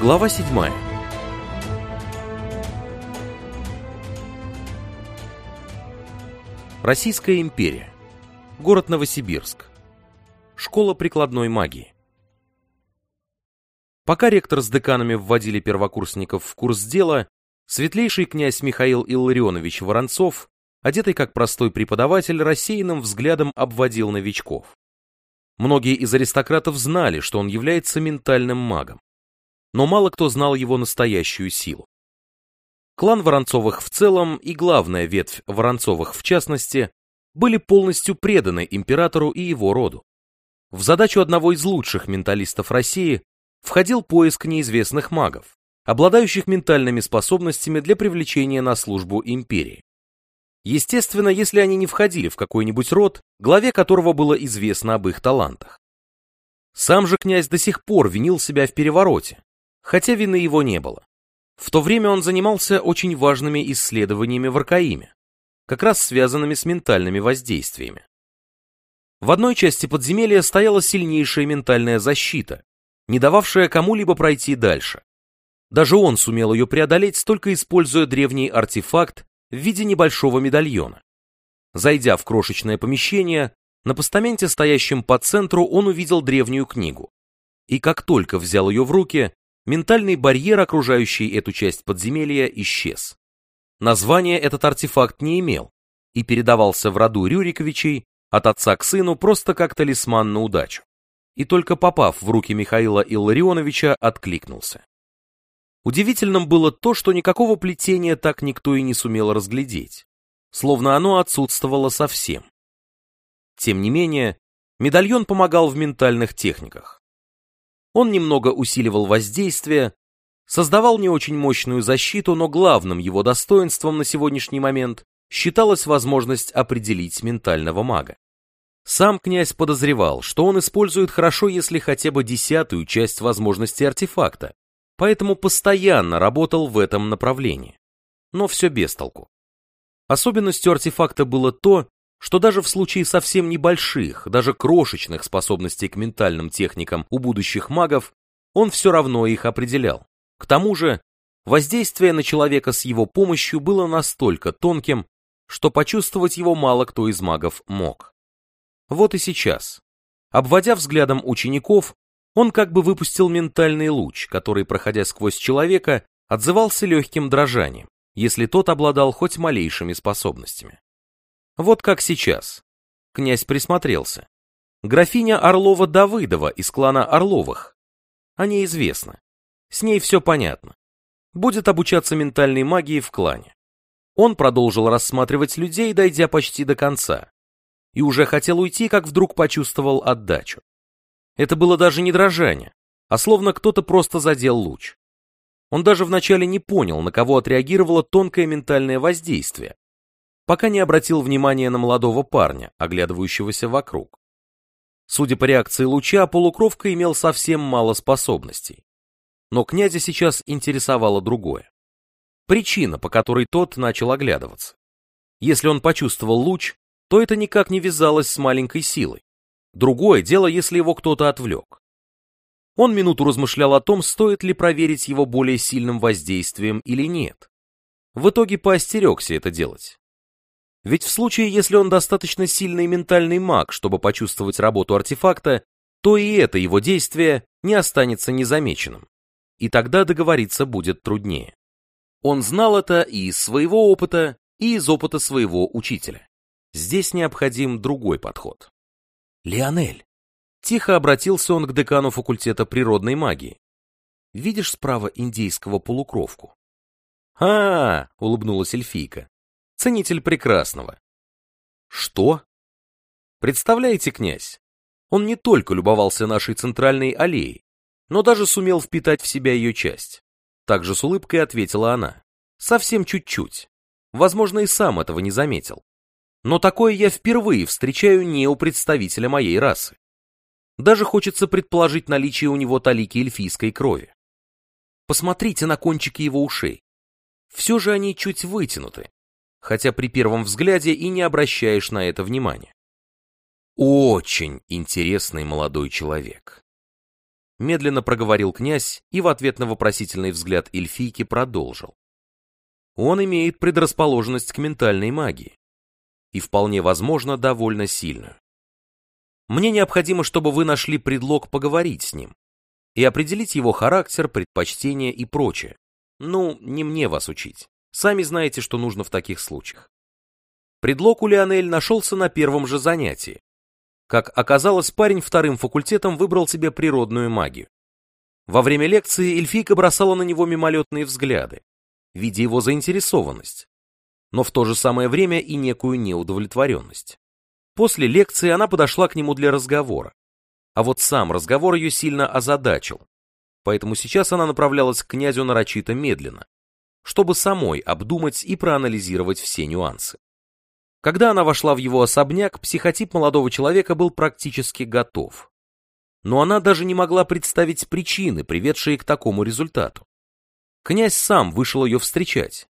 Глава 7. Российская империя. Город Новосибирск. Школа прикладной магии. Пока ректор с деканами вводили первокурсников в курс дела, светлейший князь Михаил Илларионович Воронцов, одетый как простой преподаватель, рассеянным взглядом обводил новичков. Многие из аристократов знали, что он является ментальным магом но мало кто знал его настоящую силу. Клан Воронцовых в целом и главная ветвь Воронцовых в частности были полностью преданы императору и его роду. В задачу одного из лучших менталистов России входил поиск неизвестных магов, обладающих ментальными способностями для привлечения на службу империи. Естественно, если они не входили в какой-нибудь род, главе которого было известно об их талантах. Сам же князь до сих пор винил себя в перевороте, хотя вины его не было. В то время он занимался очень важными исследованиями в Аркаиме, как раз связанными с ментальными воздействиями. В одной части подземелья стояла сильнейшая ментальная защита, не дававшая кому-либо пройти дальше. Даже он сумел ее преодолеть, только используя древний артефакт в виде небольшого медальона. Зайдя в крошечное помещение, на постаменте, стоящем по центру, он увидел древнюю книгу. И как только взял ее в руки, ментальный барьер, окружающий эту часть подземелья, исчез. Название этот артефакт не имел и передавался в роду Рюриковичей от отца к сыну просто как талисман на удачу. И только попав в руки Михаила Илларионовича, откликнулся. Удивительным было то, что никакого плетения так никто и не сумел разглядеть, словно оно отсутствовало совсем. Тем не менее, медальон помогал в ментальных техниках. Он немного усиливал воздействие, создавал не очень мощную защиту, но главным его достоинством на сегодняшний момент считалась возможность определить ментального мага. Сам князь подозревал, что он использует хорошо, если хотя бы десятую часть возможностей артефакта, поэтому постоянно работал в этом направлении. Но все без толку. Особенностью артефакта было то, что даже в случае совсем небольших, даже крошечных способностей к ментальным техникам у будущих магов, он все равно их определял. К тому же, воздействие на человека с его помощью было настолько тонким, что почувствовать его мало кто из магов мог. Вот и сейчас. Обводя взглядом учеников, он как бы выпустил ментальный луч, который, проходя сквозь человека, отзывался легким дрожанием, если тот обладал хоть малейшими способностями. Вот как сейчас. Князь присмотрелся. Графиня Орлова-Давыдова из клана Орловых. О ней известно. С ней все понятно. Будет обучаться ментальной магии в клане. Он продолжил рассматривать людей, дойдя почти до конца. И уже хотел уйти, как вдруг почувствовал отдачу. Это было даже не дрожание, а словно кто-то просто задел луч. Он даже вначале не понял, на кого отреагировало тонкое ментальное воздействие, пока не обратил внимания на молодого парня, оглядывающегося вокруг. Судя по реакции луча, полукровка имел совсем мало способностей. Но князя сейчас интересовало другое. Причина, по которой тот начал оглядываться. Если он почувствовал луч, то это никак не вязалось с маленькой силой. Другое дело, если его кто-то отвлек. Он минуту размышлял о том, стоит ли проверить его более сильным воздействием или нет. В итоге поостерегся это делать. Ведь в случае, если он достаточно сильный ментальный маг, чтобы почувствовать работу артефакта, то и это его действие не останется незамеченным. И тогда договориться будет труднее. Он знал это и из своего опыта, и из опыта своего учителя. Здесь необходим другой подход. «Лионель!» Тихо обратился он к декану факультета природной магии. «Видишь справа индейского полукровку?» а, -а, -а улыбнулась эльфийка ценитель прекрасного. Что? Представляете, князь, он не только любовался нашей центральной аллеей, но даже сумел впитать в себя ее часть. Также с улыбкой ответила она. Совсем чуть-чуть. Возможно, и сам этого не заметил. Но такое я впервые встречаю не у представителя моей расы. Даже хочется предположить наличие у него талики эльфийской крови. Посмотрите на кончики его ушей. Все же они чуть вытянуты, хотя при первом взгляде и не обращаешь на это внимания. Очень интересный молодой человек. медленно проговорил князь и в ответ на вопросительный взгляд эльфийки продолжил. Он имеет предрасположенность к ментальной магии. И вполне возможно, довольно сильную. Мне необходимо, чтобы вы нашли предлог поговорить с ним и определить его характер, предпочтения и прочее. Ну, не мне вас учить. Сами знаете, что нужно в таких случаях. Предлог у Лионель нашелся на первом же занятии. Как оказалось, парень вторым факультетом выбрал себе природную магию. Во время лекции эльфийка бросала на него мимолетные взгляды, видя его заинтересованность, но в то же самое время и некую неудовлетворенность. После лекции она подошла к нему для разговора, а вот сам разговор ее сильно озадачил, поэтому сейчас она направлялась к князю нарочито медленно, чтобы самой обдумать и проанализировать все нюансы. Когда она вошла в его особняк, психотип молодого человека был практически готов. Но она даже не могла представить причины, приведшие к такому результату. Князь сам вышел ее встречать,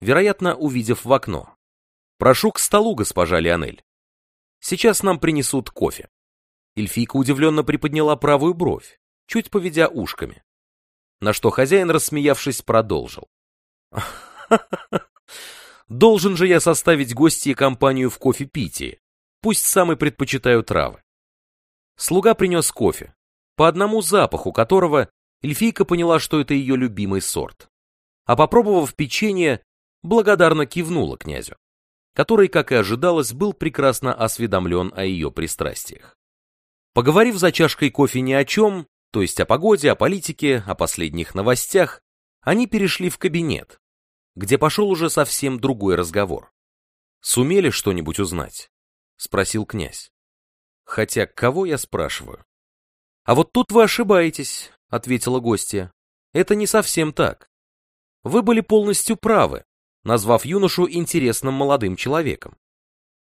вероятно, увидев в окно. «Прошу к столу, госпожа Леонель. Сейчас нам принесут кофе». Эльфийка удивленно приподняла правую бровь, чуть поведя ушками. На что хозяин, рассмеявшись, продолжил. Должен же я составить гостье компанию в кофе-питии. Пусть сам и предпочитаю травы. Слуга принес кофе, по одному запаху которого эльфийка поняла, что это ее любимый сорт. А попробовав печенье, благодарно кивнула князю, который, как и ожидалось, был прекрасно осведомлен о ее пристрастиях. Поговорив за чашкой кофе ни о чем, то есть о погоде, о политике, о последних новостях, они перешли в кабинет, где пошел уже совсем другой разговор. «Сумели что-нибудь узнать?» — спросил князь. «Хотя кого я спрашиваю?» «А вот тут вы ошибаетесь», — ответила гостья. «Это не совсем так. Вы были полностью правы, назвав юношу интересным молодым человеком.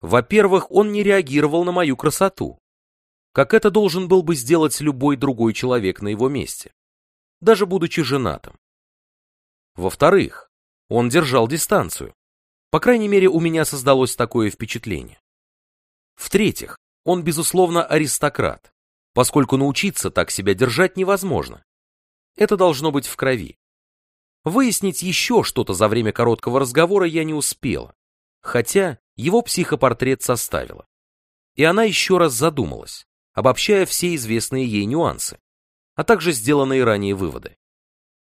Во-первых, он не реагировал на мою красоту, как это должен был бы сделать любой другой человек на его месте, даже будучи женатым. Во-вторых, он держал дистанцию. По крайней мере, у меня создалось такое впечатление. В-третьих, он, безусловно, аристократ, поскольку научиться так себя держать невозможно. Это должно быть в крови. Выяснить еще что-то за время короткого разговора я не успела, хотя его психопортрет составила. И она еще раз задумалась, обобщая все известные ей нюансы, а также сделанные ранее выводы.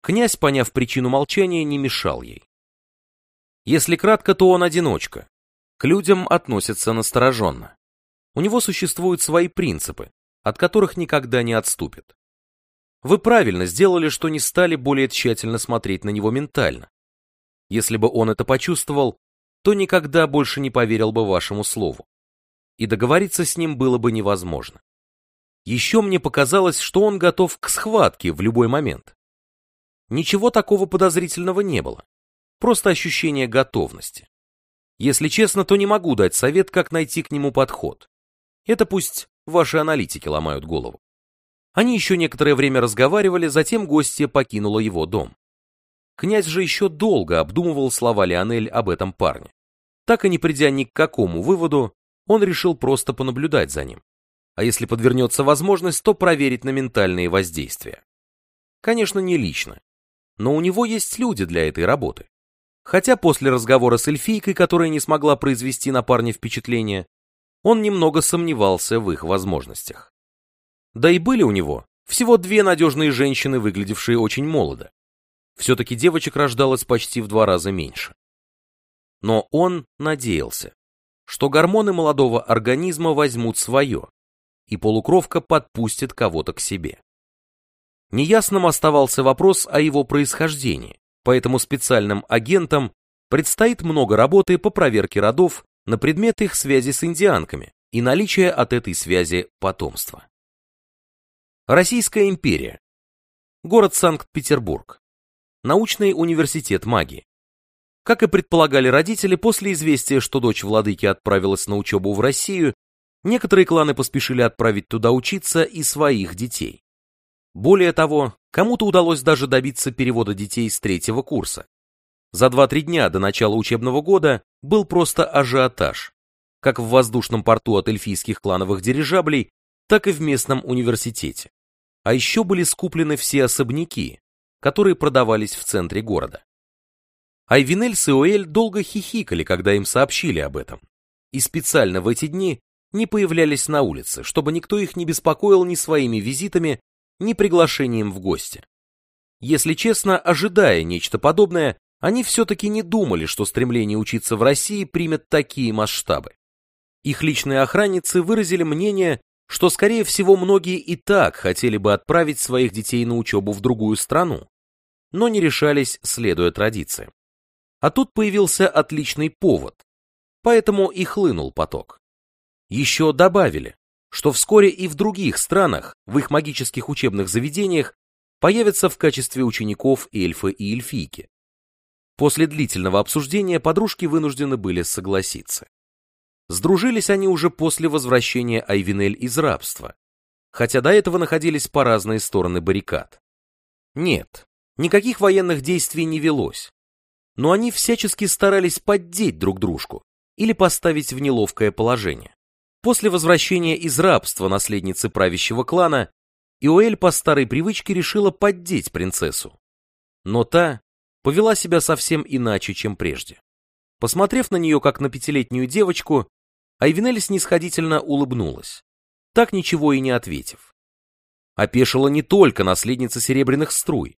Князь, поняв причину молчания, не мешал ей. Если кратко, то он одиночка. К людям относится настороженно. У него существуют свои принципы, от которых никогда не отступит. Вы правильно сделали, что не стали более тщательно смотреть на него ментально. Если бы он это почувствовал, то никогда больше не поверил бы вашему слову. И договориться с ним было бы невозможно. Еще мне показалось, что он готов к схватке в любой момент. Ничего такого подозрительного не было просто ощущение готовности. Если честно, то не могу дать совет, как найти к нему подход. Это пусть ваши аналитики ломают голову. Они еще некоторое время разговаривали, затем гостья покинула его дом. Князь же еще долго обдумывал слова Леонель об этом парне. Так и не придя ни к какому выводу, он решил просто понаблюдать за ним. А если подвернется возможность, то проверить на ментальные воздействия. Конечно, не лично, но у него есть люди для этой работы. Хотя после разговора с эльфийкой, которая не смогла произвести на парня впечатление, он немного сомневался в их возможностях. Да и были у него всего две надежные женщины, выглядевшие очень молодо. Все-таки девочек рождалось почти в два раза меньше. Но он надеялся, что гормоны молодого организма возьмут свое, и полукровка подпустит кого-то к себе. Неясным оставался вопрос о его происхождении, поэтому специальным агентам предстоит много работы по проверке родов на предмет их связи с индианками и наличия от этой связи потомства. Российская империя. Город Санкт-Петербург. Научный университет магии. Как и предполагали родители, после известия, что дочь владыки отправилась на учебу в Россию, некоторые кланы поспешили отправить туда учиться и своих детей. Более того, кому-то удалось даже добиться перевода детей с третьего курса. За 2-3 дня до начала учебного года был просто ажиотаж, как в воздушном порту от эльфийских клановых дирижаблей, так и в местном университете. А еще были скуплены все особняки, которые продавались в центре города. Айвинель с Иоэль долго хихикали, когда им сообщили об этом, и специально в эти дни не появлялись на улице, чтобы никто их не беспокоил ни своими визитами, ни приглашением в гости. Если честно, ожидая нечто подобное, они все-таки не думали, что стремление учиться в России примет такие масштабы. Их личные охранницы выразили мнение, что, скорее всего, многие и так хотели бы отправить своих детей на учебу в другую страну, но не решались, следуя традициям. А тут появился отличный повод, поэтому и хлынул поток. Еще добавили, что вскоре и в других странах, в их магических учебных заведениях, появятся в качестве учеников эльфы и эльфийки. После длительного обсуждения подружки вынуждены были согласиться. Сдружились они уже после возвращения Айвинель из рабства, хотя до этого находились по разные стороны баррикад. Нет, никаких военных действий не велось, но они всячески старались поддеть друг дружку или поставить в неловкое положение. После возвращения из рабства наследницы правящего клана, Иоэль по старой привычке решила поддеть принцессу. Но та повела себя совсем иначе, чем прежде. Посмотрев на нее как на пятилетнюю девочку, Айвенель снисходительно улыбнулась, так ничего и не ответив. Опешила не только наследница Серебряных Струй,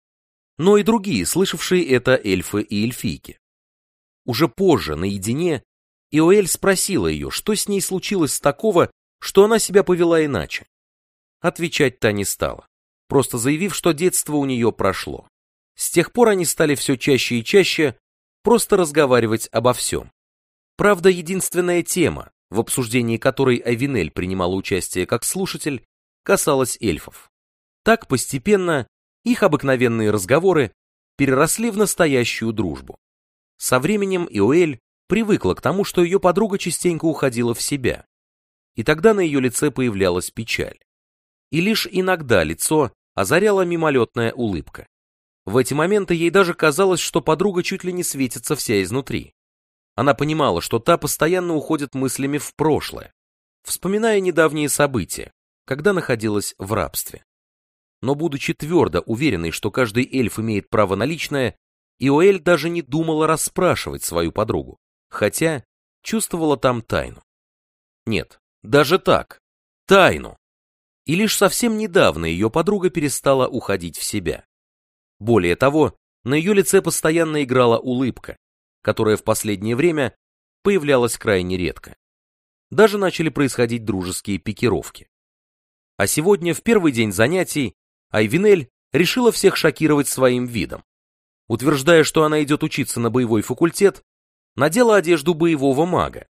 но и другие, слышавшие это эльфы и эльфийки. Уже позже, наедине, Иоэль спросила ее, что с ней случилось такого, что она себя повела иначе. Отвечать та не стала, просто заявив, что детство у нее прошло. С тех пор они стали все чаще и чаще просто разговаривать обо всем. Правда, единственная тема, в обсуждении которой Айвинель принимала участие как слушатель, касалась эльфов. Так постепенно их обыкновенные разговоры переросли в настоящую дружбу. Со временем Иоэль привыкла к тому, что ее подруга частенько уходила в себя, и тогда на ее лице появлялась печаль. И лишь иногда лицо озаряла мимолетная улыбка. В эти моменты ей даже казалось, что подруга чуть ли не светится вся изнутри. Она понимала, что та постоянно уходит мыслями в прошлое, вспоминая недавние события, когда находилась в рабстве но будучи твердо уверенной, что каждый эльф имеет право на личное, Иоэль даже не думала расспрашивать свою подругу, хотя чувствовала там тайну. Нет, даже так, тайну. И лишь совсем недавно ее подруга перестала уходить в себя. Более того, на ее лице постоянно играла улыбка, которая в последнее время появлялась крайне редко. Даже начали происходить дружеские пикировки. А сегодня, в первый день занятий, Айвинель решила всех шокировать своим видом. Утверждая, что она идет учиться на боевой факультет, надела одежду боевого мага,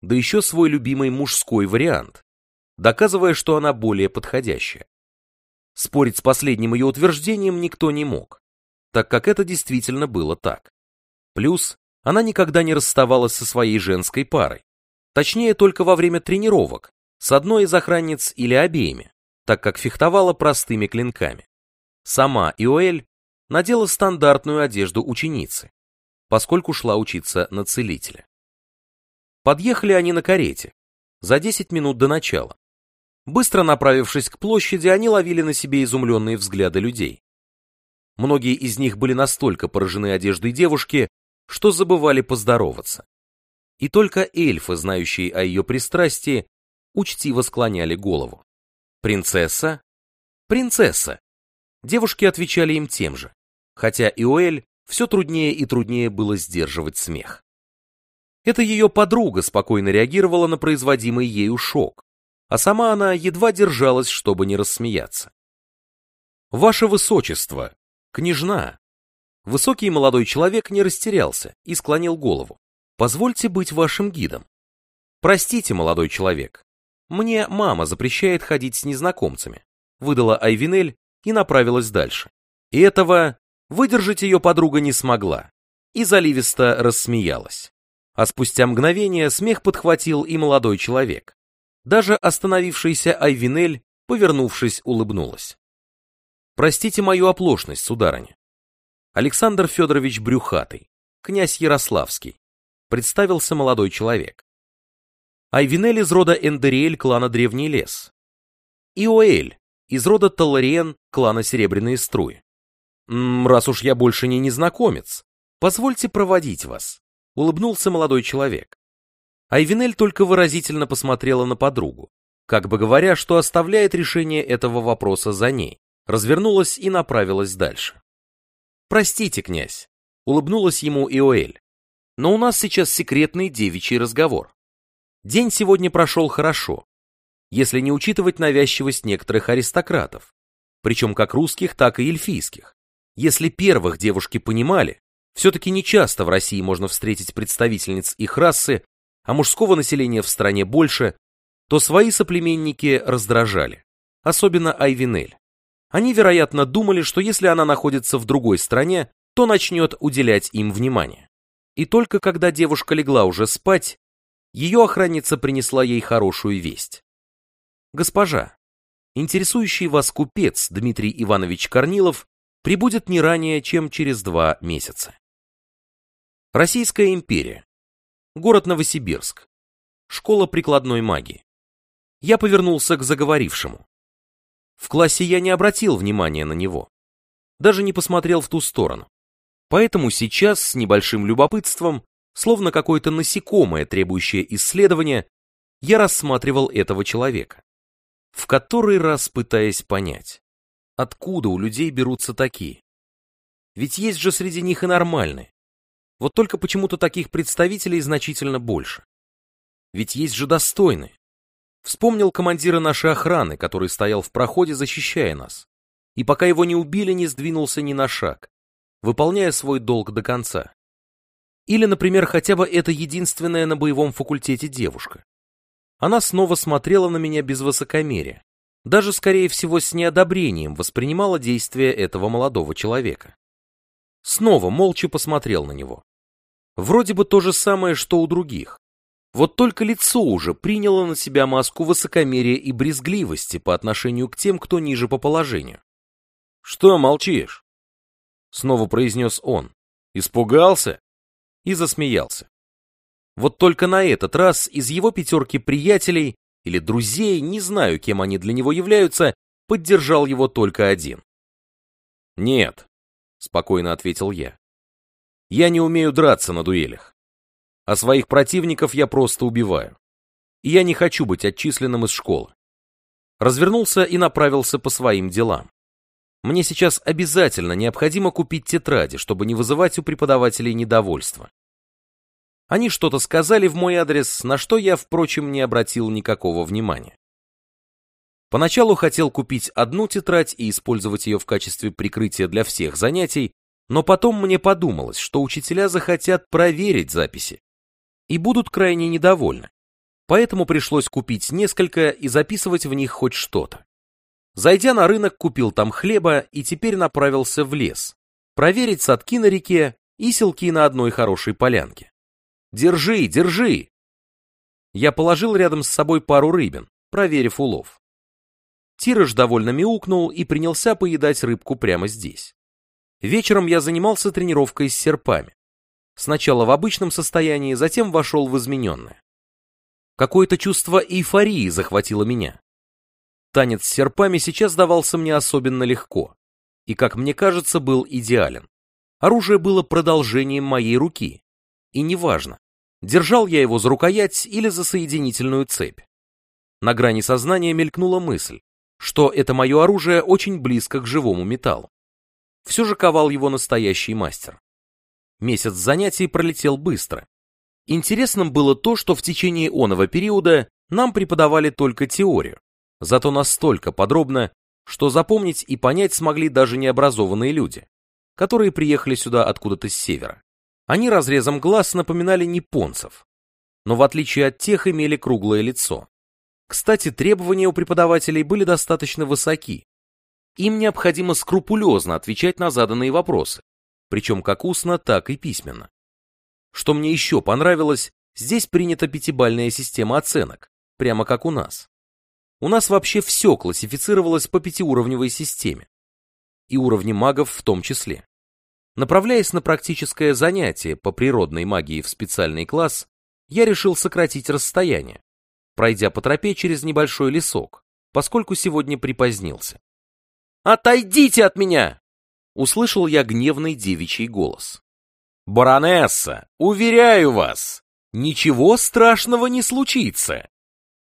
да еще свой любимый мужской вариант, доказывая, что она более подходящая. Спорить с последним ее утверждением никто не мог, так как это действительно было так. Плюс она никогда не расставалась со своей женской парой, точнее только во время тренировок, с одной из охранниц или обеими так как фехтовала простыми клинками. Сама Иоэль надела стандартную одежду ученицы, поскольку шла учиться на целителя. Подъехали они на карете, за 10 минут до начала. Быстро направившись к площади, они ловили на себе изумленные взгляды людей. Многие из них были настолько поражены одеждой девушки, что забывали поздороваться. И только эльфы, знающие о ее пристрастии, учтиво склоняли голову. Принцесса? Принцесса. Девушки отвечали им тем же, хотя Иоэль все труднее и труднее было сдерживать смех. Это ее подруга спокойно реагировала на производимый ею шок, а сама она едва держалась, чтобы не рассмеяться. «Ваше Высочество, княжна!» Высокий молодой человек не растерялся и склонил голову. «Позвольте быть вашим гидом». «Простите, молодой человек, мне мама запрещает ходить с незнакомцами, выдала Айвинель и направилась дальше. И этого выдержать ее подруга не смогла и заливисто рассмеялась. А спустя мгновение смех подхватил и молодой человек. Даже остановившаяся Айвинель, повернувшись, улыбнулась. «Простите мою оплошность, сударыня. Александр Федорович Брюхатый, князь Ярославский», представился молодой человек. Айвинель из рода Эндериэль клана Древний Лес. Иоэль из рода Талариен клана Серебряные Струи. «М -м, «Раз уж я больше не незнакомец, позвольте проводить вас», — улыбнулся молодой человек. Айвинель только выразительно посмотрела на подругу, как бы говоря, что оставляет решение этого вопроса за ней, развернулась и направилась дальше. «Простите, князь», — улыбнулась ему Иоэль, «но у нас сейчас секретный девичий разговор. День сегодня прошел хорошо, если не учитывать навязчивость некоторых аристократов, причем как русских, так и эльфийских. Если первых девушки понимали, все-таки нечасто в России можно встретить представительниц их расы, а мужского населения в стране больше, то свои соплеменники раздражали, особенно Айвинель. Они, вероятно, думали, что если она находится в другой стране, то начнет уделять им внимание. И только когда девушка легла уже спать, ее охранница принесла ей хорошую весть. «Госпожа, интересующий вас купец Дмитрий Иванович Корнилов прибудет не ранее, чем через два месяца». Российская империя. Город Новосибирск. Школа прикладной магии. Я повернулся к заговорившему. В классе я не обратил внимания на него. Даже не посмотрел в ту сторону. Поэтому сейчас с небольшим любопытством, словно какое-то насекомое, требующее исследования, я рассматривал этого человека в который раз пытаясь понять, откуда у людей берутся такие. Ведь есть же среди них и нормальные. Вот только почему-то таких представителей значительно больше. Ведь есть же достойные. Вспомнил командира нашей охраны, который стоял в проходе, защищая нас. И пока его не убили, не сдвинулся ни на шаг, выполняя свой долг до конца. Или, например, хотя бы эта единственная на боевом факультете девушка. Она снова смотрела на меня без высокомерия, даже, скорее всего, с неодобрением воспринимала действия этого молодого человека. Снова молча посмотрел на него. Вроде бы то же самое, что у других. Вот только лицо уже приняло на себя маску высокомерия и брезгливости по отношению к тем, кто ниже по положению. «Что молчишь?» Снова произнес он. «Испугался?» И засмеялся. Вот только на этот раз из его пятерки приятелей или друзей, не знаю, кем они для него являются, поддержал его только один. «Нет», — спокойно ответил я. «Я не умею драться на дуэлях. А своих противников я просто убиваю. И я не хочу быть отчисленным из школы». Развернулся и направился по своим делам. Мне сейчас обязательно необходимо купить тетради, чтобы не вызывать у преподавателей недовольства. Они что-то сказали в мой адрес, на что я, впрочем, не обратил никакого внимания. Поначалу хотел купить одну тетрадь и использовать ее в качестве прикрытия для всех занятий, но потом мне подумалось, что учителя захотят проверить записи и будут крайне недовольны. Поэтому пришлось купить несколько и записывать в них хоть что-то. Зайдя на рынок, купил там хлеба и теперь направился в лес, проверить садки на реке и селки на одной хорошей полянке. Держи, держи!» Я положил рядом с собой пару рыбин, проверив улов. Тираж довольно мяукнул и принялся поедать рыбку прямо здесь. Вечером я занимался тренировкой с серпами. Сначала в обычном состоянии, затем вошел в измененное. Какое-то чувство эйфории захватило меня. Танец с серпами сейчас давался мне особенно легко. И, как мне кажется, был идеален. Оружие было продолжением моей руки. И неважно, Держал я его за рукоять или за соединительную цепь. На грани сознания мелькнула мысль, что это мое оружие очень близко к живому металлу. Все же ковал его настоящий мастер. Месяц занятий пролетел быстро. Интересным было то, что в течение оного периода нам преподавали только теорию, зато настолько подробно, что запомнить и понять смогли даже необразованные люди, которые приехали сюда откуда-то с севера. Они разрезом глаз напоминали японцев, но в отличие от тех имели круглое лицо. Кстати, требования у преподавателей были достаточно высоки. Им необходимо скрупулезно отвечать на заданные вопросы, причем как устно, так и письменно. Что мне еще понравилось, здесь принята пятибальная система оценок, прямо как у нас. У нас вообще все классифицировалось по пятиуровневой системе. И уровни магов в том числе. Направляясь на практическое занятие по природной магии в специальный класс, я решил сократить расстояние, пройдя по тропе через небольшой лесок, поскольку сегодня припозднился. «Отойдите от меня!» — услышал я гневный девичий голос. «Баронесса, уверяю вас, ничего страшного не случится!»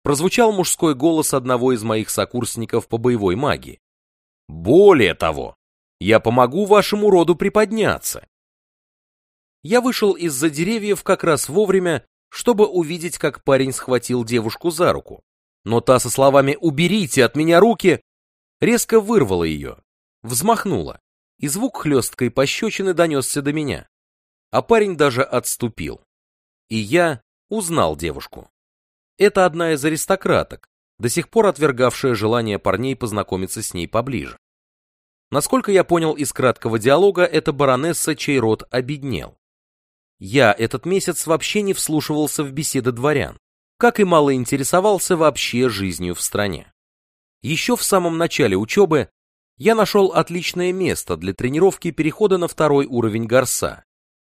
Прозвучал мужской голос одного из моих сокурсников по боевой магии. «Более того, я помогу вашему роду приподняться!» Я вышел из-за деревьев как раз вовремя, чтобы увидеть, как парень схватил девушку за руку. Но та со словами «Уберите от меня руки!» резко вырвала ее, взмахнула, и звук хлесткой пощечины донесся до меня. А парень даже отступил. И я узнал девушку. Это одна из аристократок, до сих пор отвергавшая желание парней познакомиться с ней поближе. Насколько я понял из краткого диалога, это баронесса, чей род обеднел. Я этот месяц вообще не вслушивался в беседы дворян, как и мало интересовался вообще жизнью в стране. Еще в самом начале учебы я нашел отличное место для тренировки перехода на второй уровень горса,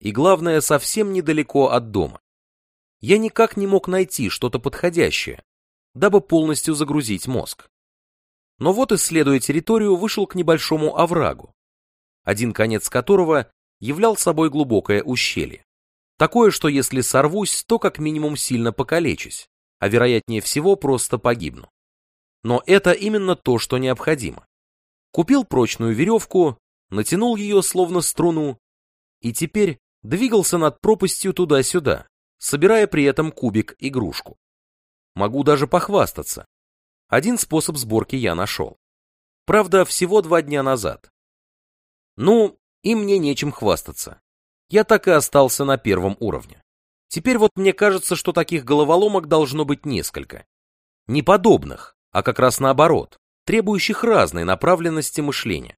и главное, совсем недалеко от дома. Я никак не мог найти что-то подходящее, дабы полностью загрузить мозг. Но вот, исследуя территорию, вышел к небольшому оврагу, один конец которого являл собой глубокое ущелье. Такое, что если сорвусь, то как минимум сильно покалечусь, а вероятнее всего просто погибну. Но это именно то, что необходимо. Купил прочную веревку, натянул ее словно струну, и теперь двигался над пропастью туда-сюда, собирая при этом кубик-игрушку. Могу даже похвастаться. Один способ сборки я нашел. Правда, всего два дня назад. Ну, и мне нечем хвастаться я так и остался на первом уровне. Теперь вот мне кажется, что таких головоломок должно быть несколько. Не подобных, а как раз наоборот, требующих разной направленности мышления.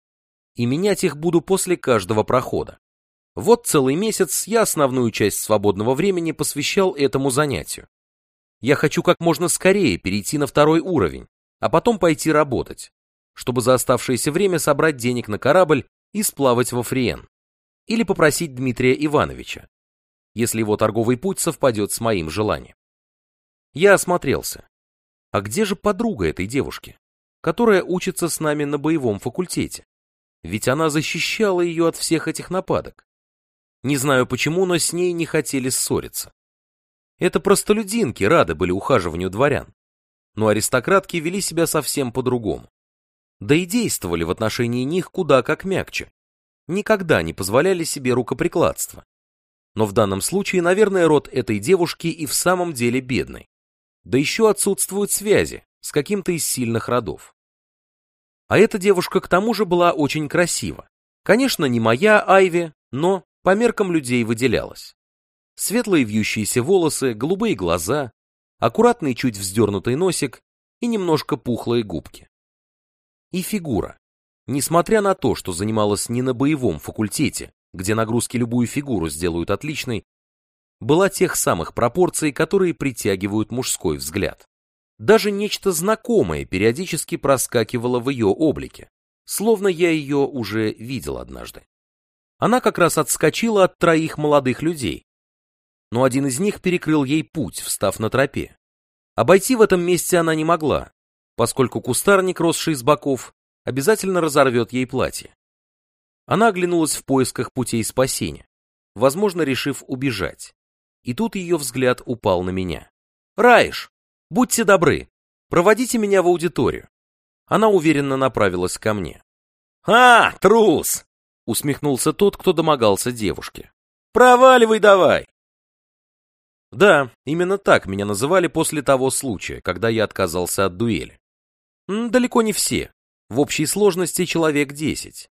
И менять их буду после каждого прохода. Вот целый месяц я основную часть свободного времени посвящал этому занятию. Я хочу как можно скорее перейти на второй уровень, а потом пойти работать, чтобы за оставшееся время собрать денег на корабль и сплавать во Фриен или попросить Дмитрия Ивановича, если его торговый путь совпадет с моим желанием. Я осмотрелся. А где же подруга этой девушки, которая учится с нами на боевом факультете? Ведь она защищала ее от всех этих нападок. Не знаю почему, но с ней не хотели ссориться. Это простолюдинки рады были ухаживанию дворян, но аристократки вели себя совсем по-другому. Да и действовали в отношении них куда как мягче никогда не позволяли себе рукоприкладства. Но в данном случае, наверное, род этой девушки и в самом деле бедный. Да еще отсутствуют связи с каким-то из сильных родов. А эта девушка к тому же была очень красива. Конечно, не моя Айви, но по меркам людей выделялась. Светлые вьющиеся волосы, голубые глаза, аккуратный чуть вздернутый носик и немножко пухлые губки. И фигура. Несмотря на то, что занималась не на боевом факультете, где нагрузки любую фигуру сделают отличной, была тех самых пропорций, которые притягивают мужской взгляд. Даже нечто знакомое периодически проскакивало в ее облике, словно я ее уже видел однажды. Она как раз отскочила от троих молодых людей, но один из них перекрыл ей путь, встав на тропе. Обойти в этом месте она не могла, поскольку кустарник, росший с боков, обязательно разорвет ей платье. Она оглянулась в поисках путей спасения, возможно, решив убежать. И тут ее взгляд упал на меня. «Раиш, будьте добры, проводите меня в аудиторию». Она уверенно направилась ко мне. «А, трус!» — усмехнулся тот, кто домогался девушке. «Проваливай давай!» Да, именно так меня называли после того случая, когда я отказался от дуэли. Далеко не все, в общей сложности человек 10.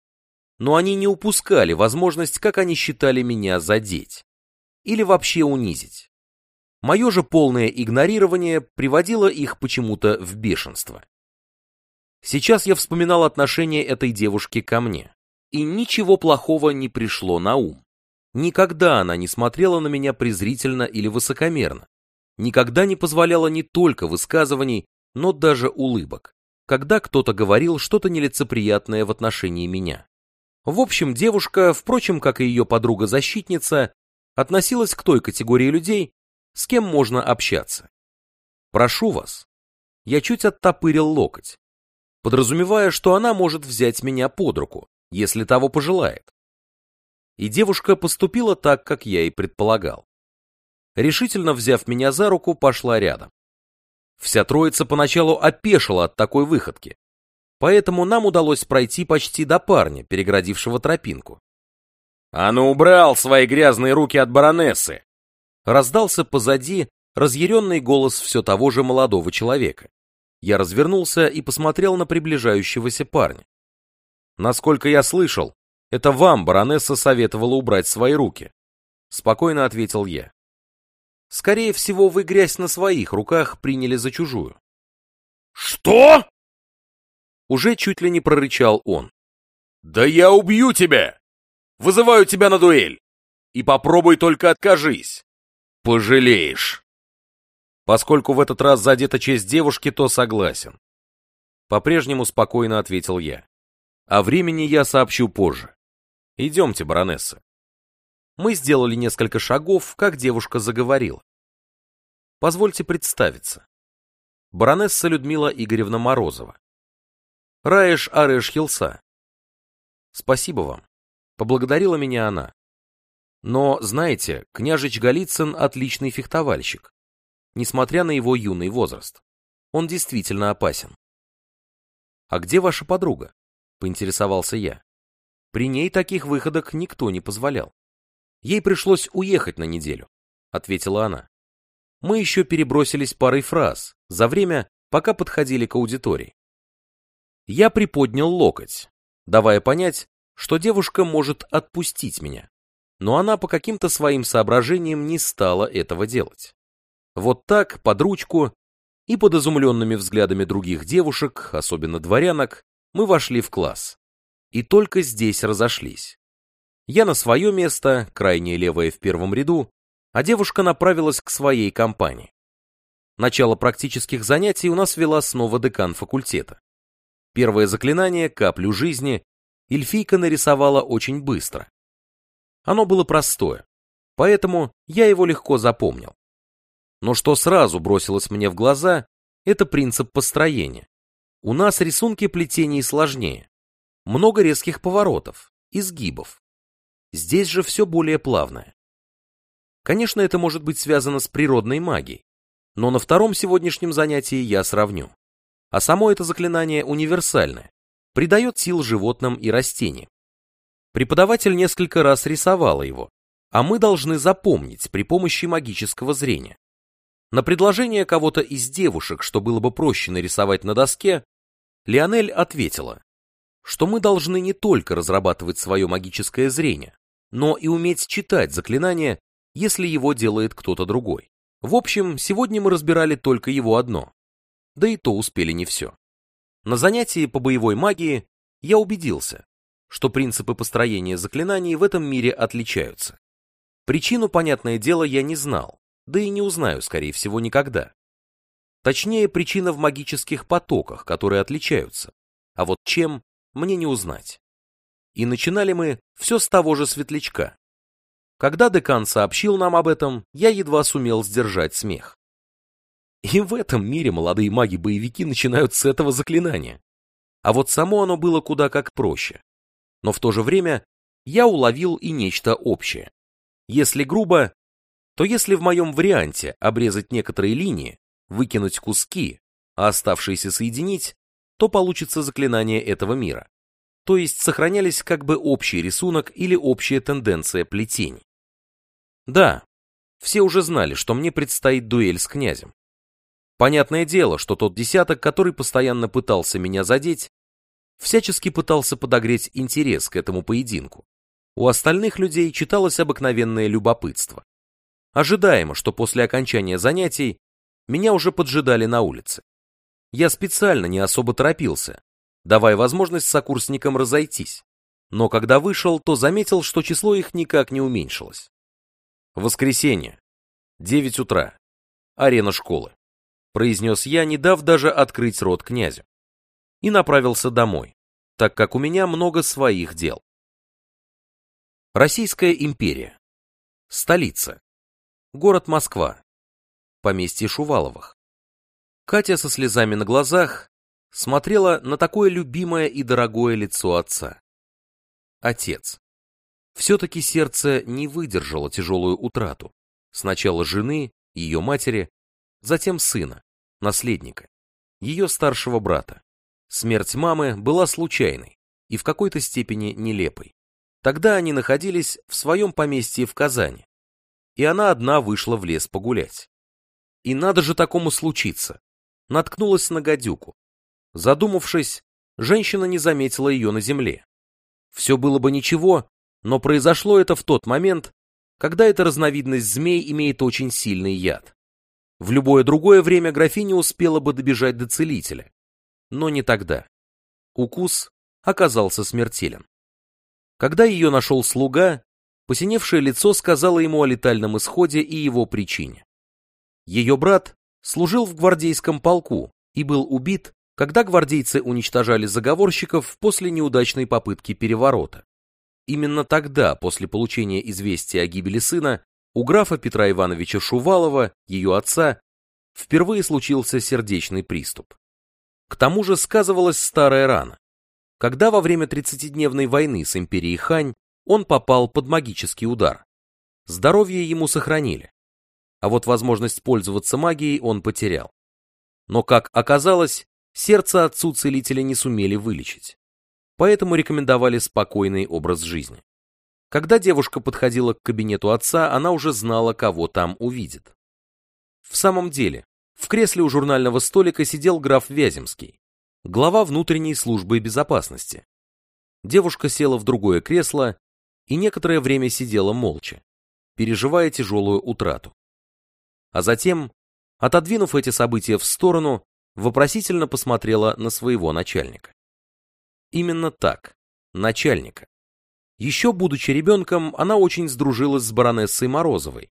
Но они не упускали возможность, как они считали меня, задеть. Или вообще унизить. Мое же полное игнорирование приводило их почему-то в бешенство. Сейчас я вспоминал отношение этой девушки ко мне, и ничего плохого не пришло на ум. Никогда она не смотрела на меня презрительно или высокомерно, никогда не позволяла не только высказываний, но даже улыбок когда кто-то говорил что-то нелицеприятное в отношении меня. В общем, девушка, впрочем, как и ее подруга-защитница, относилась к той категории людей, с кем можно общаться. Прошу вас, я чуть оттопырил локоть, подразумевая, что она может взять меня под руку, если того пожелает. И девушка поступила так, как я и предполагал. Решительно взяв меня за руку, пошла рядом. Вся троица поначалу опешила от такой выходки, поэтому нам удалось пройти почти до парня, переградившего тропинку. «А ну убрал свои грязные руки от баронессы!» Раздался позади разъяренный голос все того же молодого человека. Я развернулся и посмотрел на приближающегося парня. Насколько я слышал, это вам баронесса советовала убрать свои руки. Спокойно ответил я. Скорее всего, вы грязь на своих руках приняли за чужую. Что? Уже чуть ли не прорычал он. Да я убью тебя! Вызываю тебя на дуэль! И попробуй только откажись! Пожалеешь! Поскольку в этот раз задета честь девушки, то согласен. По-прежнему спокойно ответил я. О времени я сообщу позже. Идемте, баронесса. Мы сделали несколько шагов, как девушка заговорила. Позвольте представиться. Баронесса Людмила Игоревна Морозова. Раеш Ареш Хилса. Спасибо вам. Поблагодарила меня она. Но, знаете, княжич Голицын отличный фехтовальщик несмотря на его юный возраст. Он действительно опасен. «А где ваша подруга?» — поинтересовался я. При ней таких выходок никто не позволял. Ей пришлось уехать на неделю, — ответила она. Мы еще перебросились парой фраз за время, пока подходили к аудитории. Я приподнял локоть, давая понять, что девушка может отпустить меня, но она по каким-то своим соображениям не стала этого делать. Вот так, под ручку и под изумленными взглядами других девушек, особенно дворянок, мы вошли в класс. И только здесь разошлись. Я на свое место, крайнее левое в первом ряду, а девушка направилась к своей компании. Начало практических занятий у нас вела снова декан факультета. Первое заклинание, каплю жизни, эльфийка нарисовала очень быстро. Оно было простое, поэтому я его легко запомнил. Но что сразу бросилось мне в глаза, это принцип построения. У нас рисунки плетений сложнее. Много резких поворотов, изгибов. Здесь же все более плавное. Конечно, это может быть связано с природной магией, но на втором сегодняшнем занятии я сравню. А само это заклинание универсальное, придает сил животным и растениям. Преподаватель несколько раз рисовала его, а мы должны запомнить при помощи магического зрения. На предложение кого-то из девушек, что было бы проще нарисовать на доске, Лионель ответила, что мы должны не только разрабатывать свое магическое зрение, но и уметь читать заклинания, если его делает кто-то другой. В общем, сегодня мы разбирали только его одно. Да и то успели не все. На занятии по боевой магии я убедился, что принципы построения заклинаний в этом мире отличаются. Причину, понятное дело, я не знал, да и не узнаю, скорее всего, никогда. Точнее, причина в магических потоках, которые отличаются. А вот чем, мне не узнать. И начинали мы все с того же светлячка. Когда декан сообщил нам об этом, я едва сумел сдержать смех. И в этом мире молодые маги-боевики начинают с этого заклинания. А вот само оно было куда как проще. Но в то же время я уловил и нечто общее. Если грубо, то если в моем варианте обрезать некоторые линии, выкинуть куски, а оставшиеся соединить, то получится заклинание этого мира. То есть сохранялись как бы общий рисунок или общая тенденция плетений. Да, все уже знали, что мне предстоит дуэль с князем. Понятное дело, что тот десяток, который постоянно пытался меня задеть, всячески пытался подогреть интерес к этому поединку. У остальных людей читалось обыкновенное любопытство. Ожидаемо, что после окончания занятий меня уже поджидали на улице. Я специально не особо торопился, давая возможность сокурсникам разойтись. Но когда вышел, то заметил, что число их никак не уменьшилось. Воскресенье. 9 утра. Арена школы. Произнес я, не дав даже открыть рот князю. И направился домой, так как у меня много своих дел. Российская империя. Столица. Город Москва. Поместье Шуваловых. Катя со слезами на глазах смотрела на такое любимое и дорогое лицо отца. Отец. Все-таки сердце не выдержало тяжелую утрату. Сначала жены, ее матери, затем сына, наследника, ее старшего брата. Смерть мамы была случайной и в какой-то степени нелепой. Тогда они находились в своем поместье в Казани, и она одна вышла в лес погулять. И надо же такому случиться. Наткнулась на гадюку. Задумавшись, женщина не заметила ее на земле. Все было бы ничего, но произошло это в тот момент, когда эта разновидность змей имеет очень сильный яд. В любое другое время графиня успела бы добежать до целителя. Но не тогда. Укус оказался смертелен. Когда ее нашел слуга, посиневшее лицо сказало ему о летальном исходе и его причине. Ее брат служил в гвардейском полку и был убит когда гвардейцы уничтожали заговорщиков после неудачной попытки переворота. Именно тогда, после получения известия о гибели сына, у графа Петра Ивановича Шувалова, ее отца, впервые случился сердечный приступ. К тому же сказывалась старая рана. Когда во время 30-дневной войны с империей Хань он попал под магический удар. Здоровье ему сохранили, а вот возможность пользоваться магией он потерял. Но, как оказалось, Сердце отцу целителя не сумели вылечить. Поэтому рекомендовали спокойный образ жизни. Когда девушка подходила к кабинету отца, она уже знала, кого там увидит. В самом деле, в кресле у журнального столика сидел граф Вяземский, глава внутренней службы безопасности. Девушка села в другое кресло и некоторое время сидела молча, переживая тяжелую утрату. А затем, отодвинув эти события в сторону, вопросительно посмотрела на своего начальника. Именно так, начальника. Еще будучи ребенком, она очень сдружилась с баронессой Морозовой,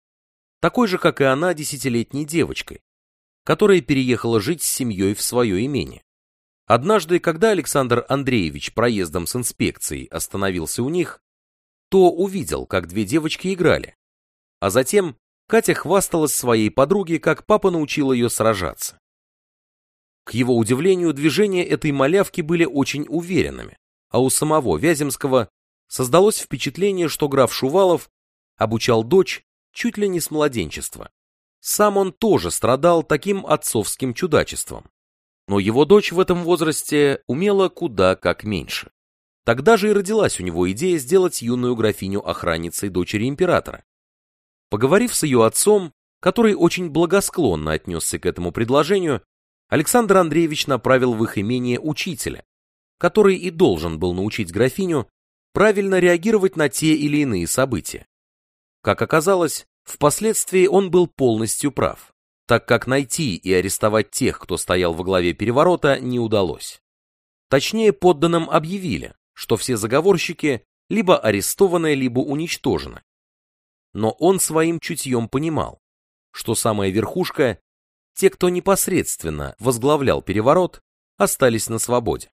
такой же, как и она, десятилетней девочкой, которая переехала жить с семьей в свое имение. Однажды, когда Александр Андреевич проездом с инспекцией остановился у них, то увидел, как две девочки играли. А затем Катя хвасталась своей подруге, как папа научил ее сражаться. К его удивлению, движения этой малявки были очень уверенными, а у самого Вяземского создалось впечатление, что граф Шувалов обучал дочь чуть ли не с младенчества. Сам он тоже страдал таким отцовским чудачеством. Но его дочь в этом возрасте умела куда как меньше. Тогда же и родилась у него идея сделать юную графиню охранницей дочери императора. Поговорив с ее отцом, который очень благосклонно отнесся к этому предложению, Александр Андреевич направил в их имение учителя, который и должен был научить графиню правильно реагировать на те или иные события. Как оказалось, впоследствии он был полностью прав, так как найти и арестовать тех, кто стоял во главе переворота, не удалось. Точнее, подданным объявили, что все заговорщики либо арестованы, либо уничтожены. Но он своим чутьем понимал, что самая верхушка те, кто непосредственно возглавлял переворот, остались на свободе.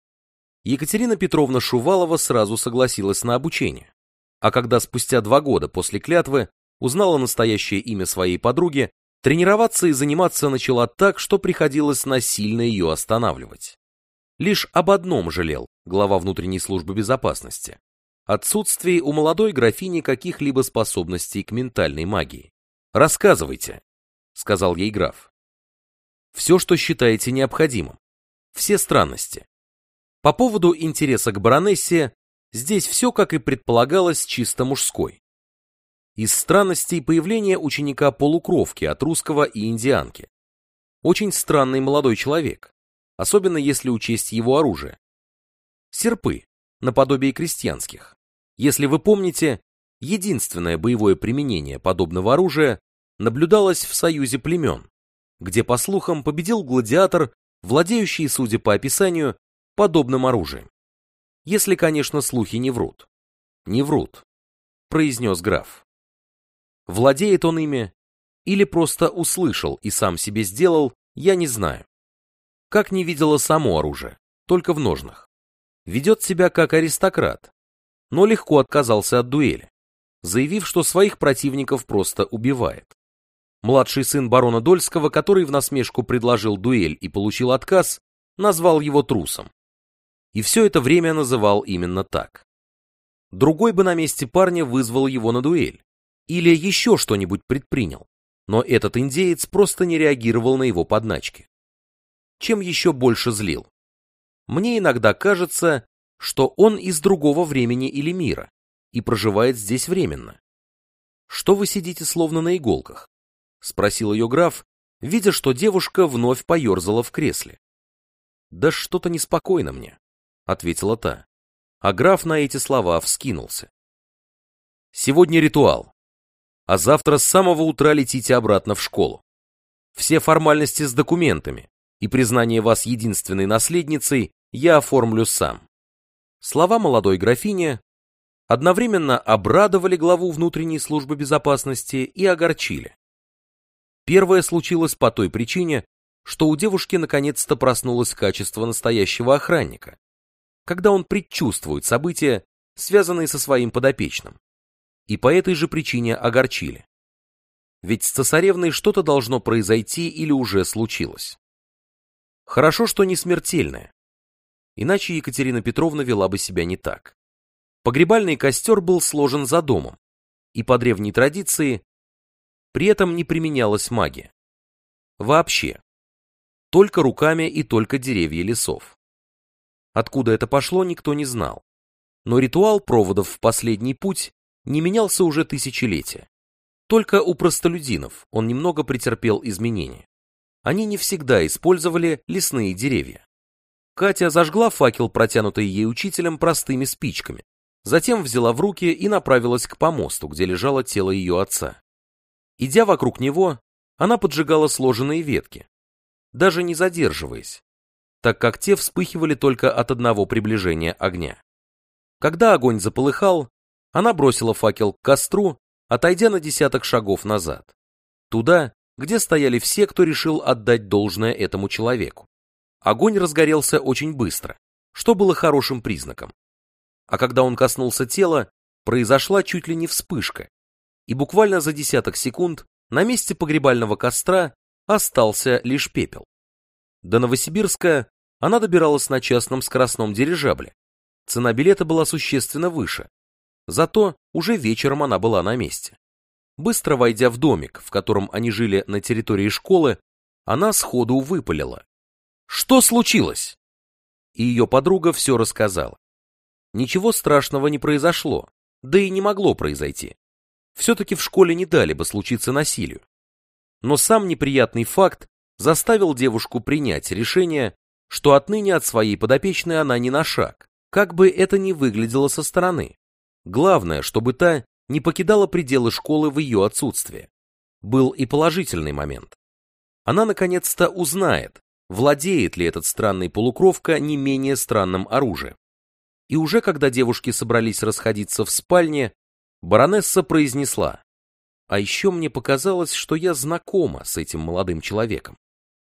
Екатерина Петровна Шувалова сразу согласилась на обучение. А когда спустя два года после клятвы узнала настоящее имя своей подруги, тренироваться и заниматься начала так, что приходилось насильно ее останавливать. Лишь об одном жалел глава внутренней службы безопасности. Отсутствие у молодой графини каких-либо способностей к ментальной магии. «Рассказывайте», — сказал ей граф. Все, что считаете необходимым. Все странности. По поводу интереса к баронессе, здесь все, как и предполагалось, чисто мужской. Из странностей появление ученика-полукровки от русского и индианки. Очень странный молодой человек, особенно если учесть его оружие. Серпы, наподобие крестьянских. Если вы помните, единственное боевое применение подобного оружия наблюдалось в союзе племен, где, по слухам, победил гладиатор, владеющий, судя по описанию, подобным оружием. Если, конечно, слухи не врут. Не врут, произнес граф. Владеет он ими или просто услышал и сам себе сделал, я не знаю. Как не видела само оружие, только в ножнах. Ведет себя как аристократ, но легко отказался от дуэли, заявив, что своих противников просто убивает. Младший сын барона Дольского, который в насмешку предложил дуэль и получил отказ, назвал его трусом. И все это время называл именно так. Другой бы на месте парня вызвал его на дуэль. Или еще что-нибудь предпринял. Но этот индеец просто не реагировал на его подначки. Чем еще больше злил. Мне иногда кажется, что он из другого времени или мира и проживает здесь временно. Что вы сидите словно на иголках? Спросил ее граф, видя, что девушка вновь поерзала в кресле. Да что-то неспокойно мне, ответила та. А граф на эти слова вскинулся. Сегодня ритуал, а завтра с самого утра летите обратно в школу. Все формальности с документами и признание вас единственной наследницей я оформлю сам. Слова молодой графини одновременно обрадовали главу внутренней службы безопасности и огорчили. Первое случилось по той причине, что у девушки наконец-то проснулось качество настоящего охранника, когда он предчувствует события, связанные со своим подопечным. И по этой же причине огорчили. Ведь с цесаревной что-то должно произойти или уже случилось. Хорошо, что не смертельное. Иначе Екатерина Петровна вела бы себя не так. Погребальный костер был сложен за домом, и по древней традиции при этом не применялась магия. Вообще. Только руками и только деревья лесов. Откуда это пошло, никто не знал. Но ритуал проводов в последний путь не менялся уже тысячелетия. Только у простолюдинов он немного претерпел изменения. Они не всегда использовали лесные деревья. Катя зажгла факел, протянутый ей учителем простыми спичками, затем взяла в руки и направилась к помосту, где лежало тело ее отца. Идя вокруг него, она поджигала сложенные ветки, даже не задерживаясь, так как те вспыхивали только от одного приближения огня. Когда огонь заполыхал, она бросила факел к костру, отойдя на десяток шагов назад, туда, где стояли все, кто решил отдать должное этому человеку. Огонь разгорелся очень быстро, что было хорошим признаком. А когда он коснулся тела, произошла чуть ли не вспышка, и буквально за десяток секунд на месте погребального костра остался лишь пепел. До Новосибирска она добиралась на частном скоростном дирижабле. Цена билета была существенно выше, зато уже вечером она была на месте. Быстро войдя в домик, в котором они жили на территории школы, она сходу выпалила. Что случилось? И ее подруга все рассказала. Ничего страшного не произошло, да и не могло произойти. Все-таки в школе не дали бы случиться насилию. Но сам неприятный факт заставил девушку принять решение, что отныне от своей подопечной она не на шаг, как бы это ни выглядело со стороны. Главное, чтобы та не покидала пределы школы в ее отсутствие. Был и положительный момент. Она наконец-то узнает, владеет ли этот странный полукровка не менее странным оружием. И уже когда девушки собрались расходиться в спальне, баронесса произнесла, «А еще мне показалось, что я знакома с этим молодым человеком».